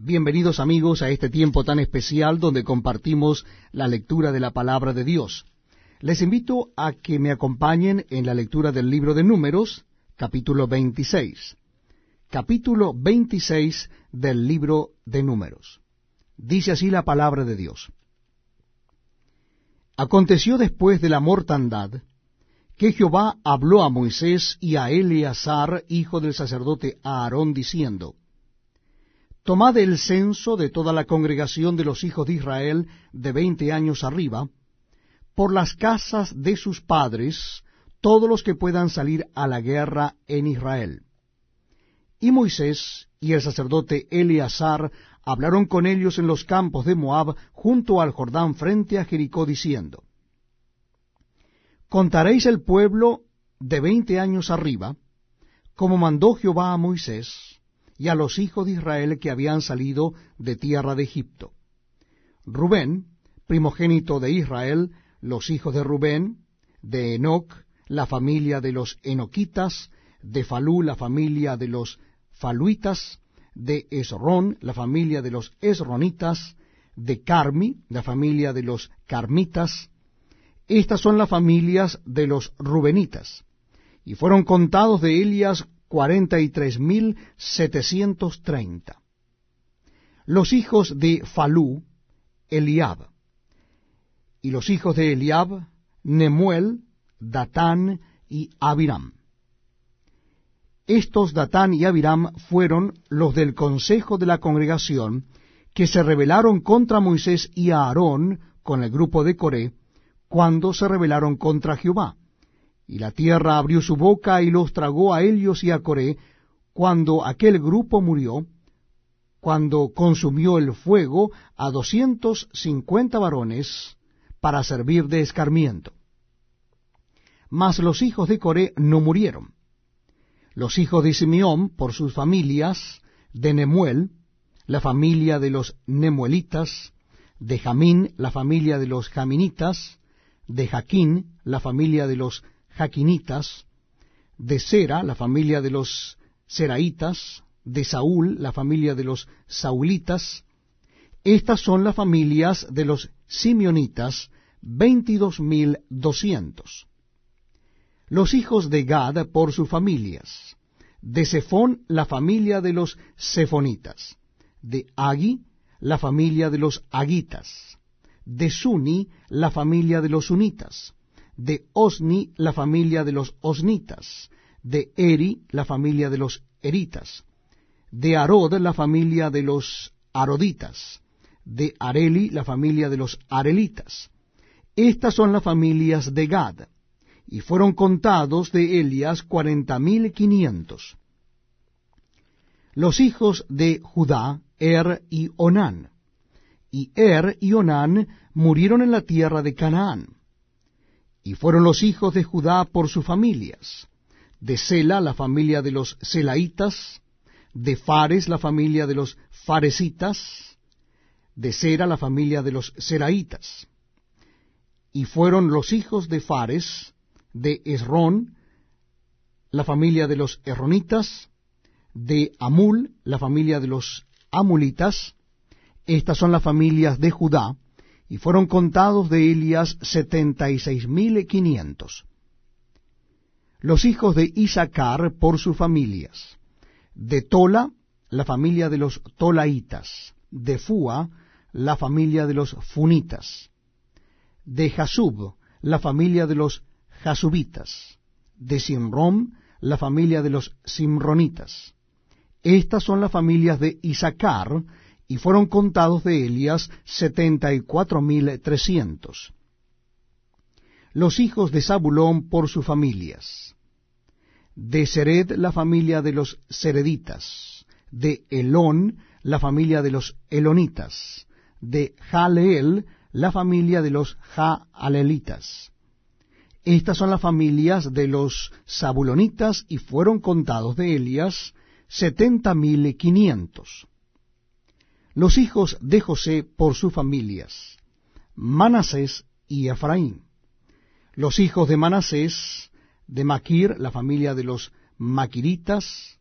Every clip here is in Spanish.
Bienvenidos amigos a este tiempo tan especial donde compartimos la lectura de la palabra de Dios. Les invito a que me acompañen en la lectura del libro de Números, capítulo 26. Capítulo 26 del libro de Números. Dice así la palabra de Dios. Aconteció después de la mortandad que Jehová habló a Moisés y a Eleazar, hijo del sacerdote Aarón, diciendo, Tomad el censo de toda la congregación de los hijos de Israel de veinte años arriba, por las casas de sus padres, todos los que puedan salir a la guerra en Israel. Y Moisés y el sacerdote Eleazar hablaron con ellos en los campos de Moab, junto al Jordán, frente a Jericó, diciendo, Contaréis el pueblo de veinte años arriba, como mandó Jehová a Moisés, y a los hijos de Israel que habían salido de tierra de Egipto. Rubén, primogénito de Israel, los hijos de Rubén, de Enoc, la familia de los Enoquitas, de Falú, la familia de los Faluitas, de Esrón, la familia de los Esronitas, de Carmi, la familia de los Carmitas. Estas son las familias de los Rubenitas. Y fueron contados de Elias cuarenta y tres mil setecientos treinta. Los hijos de Falú, Eliab. Y los hijos de Eliab, Nemuel, Datán y Abiram. Estos Datán y Abiram fueron los del consejo de la congregación que se rebelaron contra Moisés y Aarón con el grupo de Coré, cuando se rebelaron contra Jehová y la tierra abrió su boca y los tragó a ellos y a Coré, cuando aquel grupo murió, cuando consumió el fuego a doscientos cincuenta varones para servir de escarmiento. Mas los hijos de Coré no murieron. Los hijos de Simeón, por sus familias, de Nemuel, la familia de los Nemuelitas, de Jamín, la familia de los Jaminitas, de Jaquín, la familia de los Jaquinitas, de Sera, la familia de los Seraitas, de Saúl, la familia de los Saulitas. Estas son las familias de los Simeonitas, veintidós mil doscientos. Los hijos de Gad por sus familias. De Sefón, la familia de los Sefonitas. De Agi, la familia de los Agitas. De Suni, la familia de los Sunitas de Osni la familia de los Osnitas, de Eri la familia de los Eritas, de Arod la familia de los Aroditas, de Areli la familia de los Arelitas. Estas son las familias de Gad, y fueron contados de Elias cuarenta mil quinientos. Los hijos de Judá, Er y Onán. Y Er y Onán murieron en la tierra de Canaán y fueron los hijos de Judá por sus familias. De Sela, la familia de los Selaitas, de Fares, la familia de los Faresitas, de Sera, la familia de los Seraitas. Y fueron los hijos de Fares, de Esrón, la familia de los Erronitas, de Amul, la familia de los Amulitas. Estas son las familias de Judá, y fueron contados de Elias setenta y seis mil quinientos. Los hijos de Isaacar por sus familias. De Tola, la familia de los Tolaitas. De Fua, la familia de los Funitas. De Jasub, la familia de los Jasubitas. De Simrom, la familia de los Simronitas. Estas son las familias de Isaacar, y fueron contados de Elias setenta y cuatro mil trescientos. Los hijos de Zabulón por sus familias. De Sered la familia de los Sereditas. De Elón la familia de los Elonitas. De Jaleel la familia de los Jaalelitas. Estas son las familias de los Zabulonitas y fueron contados de Elias setenta mil quinientos los hijos de José por sus familias, Manasés y Efraín. Los hijos de Manasés, de Maquir, la familia de los Maquiritas,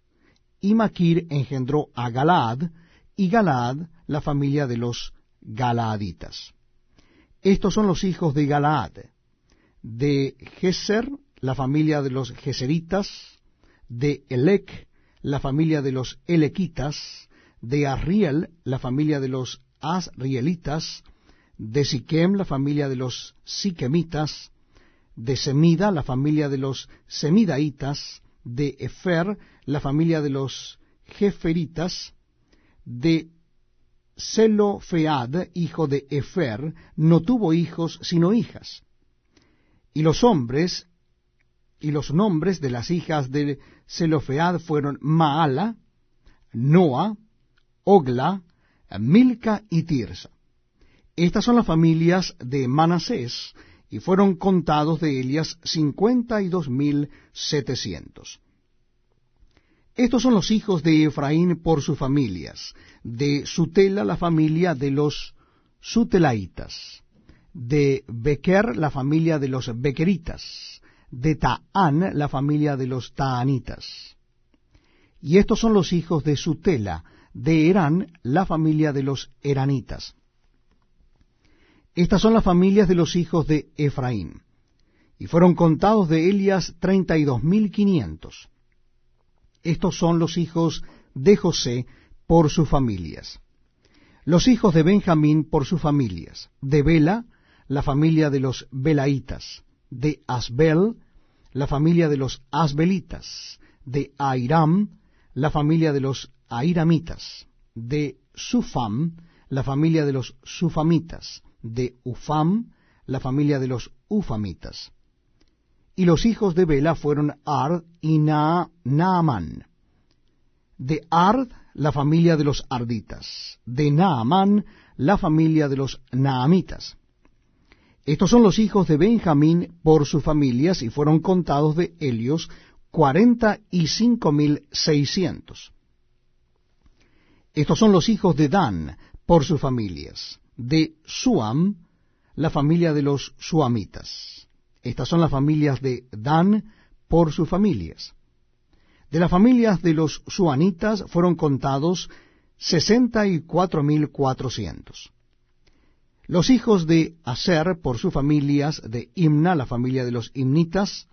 y Maquir engendró a Galaad, y Galaad, la familia de los Galaaditas. Estos son los hijos de Galaad, de Geser, la familia de los Geseritas, de Elec, la familia de los Elequitas, de Arriel, la familia de los Asrielitas, de Siquem, la familia de los Siquemitas, de Semida, la familia de los Semidaitas, de Efer, la familia de los Jeferitas, de Zelofead, hijo de Efer, no tuvo hijos sino hijas. Y los hombres y los nombres de las hijas de Zelofead fueron Maala, Noa, Ogla, Milca y Tirsa. Estas son las familias de Manasés, y fueron contados de ellas cincuenta y dos mil setecientos. Estos son los hijos de Efraín por sus familias, de Sutela la familia de los Sutelaitas, de Bequer la familia de los Bequeritas, de Taán la familia de los Taanitas. Y estos son los hijos de Sutela, de Herán la familia de los Eranitas. Estas son las familias de los hijos de Efraín. Y fueron contados de Elias treinta y dos mil quinientos. Estos son los hijos de José por sus familias. Los hijos de Benjamín por sus familias. De Bela, la familia de los Belaitas. De Asbel, la familia de los Asbelitas. De Airam, la familia de los Airamitas. De Sufam, la familia de los Sufamitas de Ufam, la familia de los Ufamitas. Y los hijos de Bela fueron Ard y Naaman. De Ard, la familia de los Arditas. De Naaman, la familia de los Naamitas. Estos son los hijos de Benjamín por sus familias y fueron contados de Helios cuarenta y cinco mil seiscientos. Estos son los hijos de Dan por sus familias de Suam, la familia de los Suamitas. Estas son las familias de Dan por sus familias. De las familias de los Suanitas fueron contados sesenta y cuatro mil cuatrocientos. Los hijos de Aser por sus familias, de Imna, la familia de los Imnitas,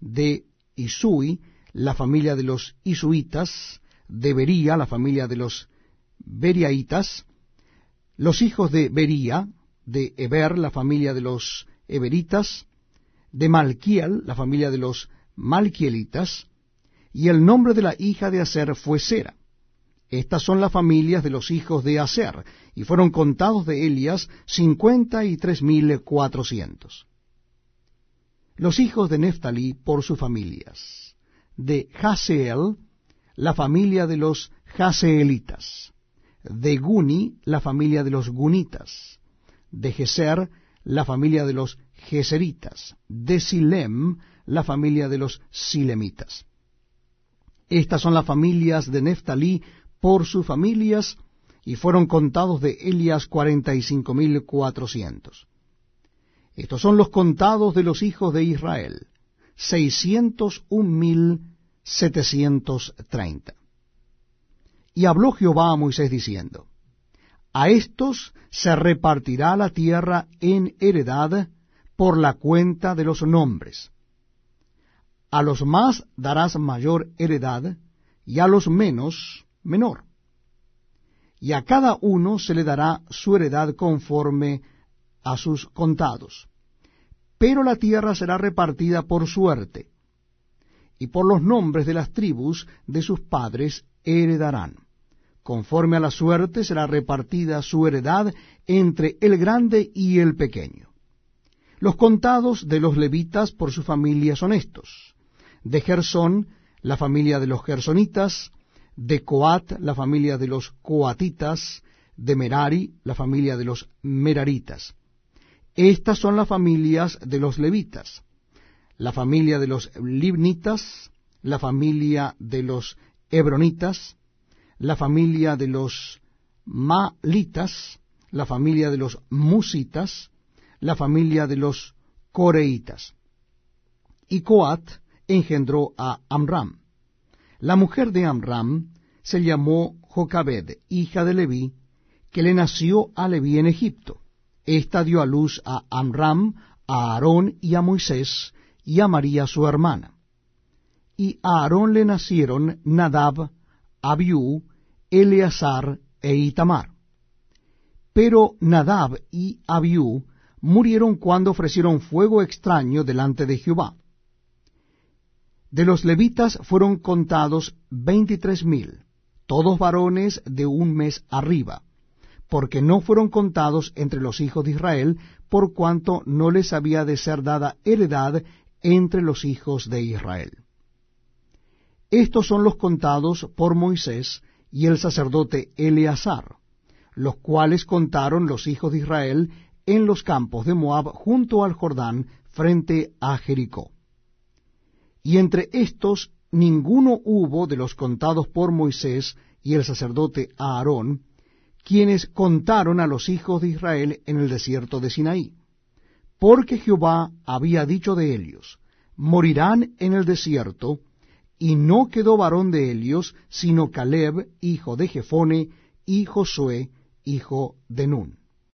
de Isui, la familia de los Isuitas, de Bería, la familia de los Beriaitas, los hijos de Bería, de Eber, la familia de los Eberitas, de Malquiel, la familia de los Malquielitas, y el nombre de la hija de Aser fue Sera. Estas son las familias de los hijos de Aser, y fueron contados de Elias cincuenta y tres mil cuatrocientos. Los hijos de Neftalí por sus familias. De Haseel, la familia de los Haseelitas de Guni, la familia de los Gunitas, de Geser, la familia de los Geseritas, de Silem, la familia de los Silemitas. Estas son las familias de Neftalí por sus familias, y fueron contados de Elias cuarenta y cinco mil cuatrocientos. Estos son los contados de los hijos de Israel, seiscientos un mil setecientos treinta. Y habló Jehová a Moisés diciendo, A estos se repartirá la tierra en heredad por la cuenta de los nombres. A los más darás mayor heredad, y a los menos menor. Y a cada uno se le dará su heredad conforme a sus contados. Pero la tierra será repartida por suerte, y por los nombres de las tribus de sus padres heredarán. Conforme a la suerte será repartida su heredad entre el grande y el pequeño. Los contados de los levitas por su familia son estos. De Gersón, la familia de los gersonitas, de Coat, la familia de los coatitas, de Merari, la familia de los meraritas. Estas son las familias de los levitas. La familia de los libnitas, la familia de los hebronitas, la familia de los Malitas, la familia de los Musitas, la familia de los Coreitas. Y Coat engendró a Amram. La mujer de Amram se llamó Jocabed, hija de Leví, que le nació a Leví en Egipto. Esta dio a luz a Amram, a Aarón y a Moisés, y a María su hermana. Y a Aarón le nacieron Nadab, Abiú, Eleazar e Itamar. Pero Nadab y Abiú murieron cuando ofrecieron fuego extraño delante de Jehová. De los levitas fueron contados veintitrés mil, todos varones de un mes arriba, porque no fueron contados entre los hijos de Israel, por cuanto no les había de ser dada heredad entre los hijos de Israel. Estos son los contados por Moisés y el sacerdote Eleazar, los cuales contaron los hijos de Israel en los campos de Moab junto al Jordán frente a Jericó. Y entre estos ninguno hubo de los contados por Moisés y el sacerdote Aarón, quienes contaron a los hijos de Israel en el desierto de Sinaí. Porque Jehová había dicho de ellos, morirán en el desierto, y no quedó varón de ellos, sino Caleb, hijo de Jefone, y Josué, hijo de Nun.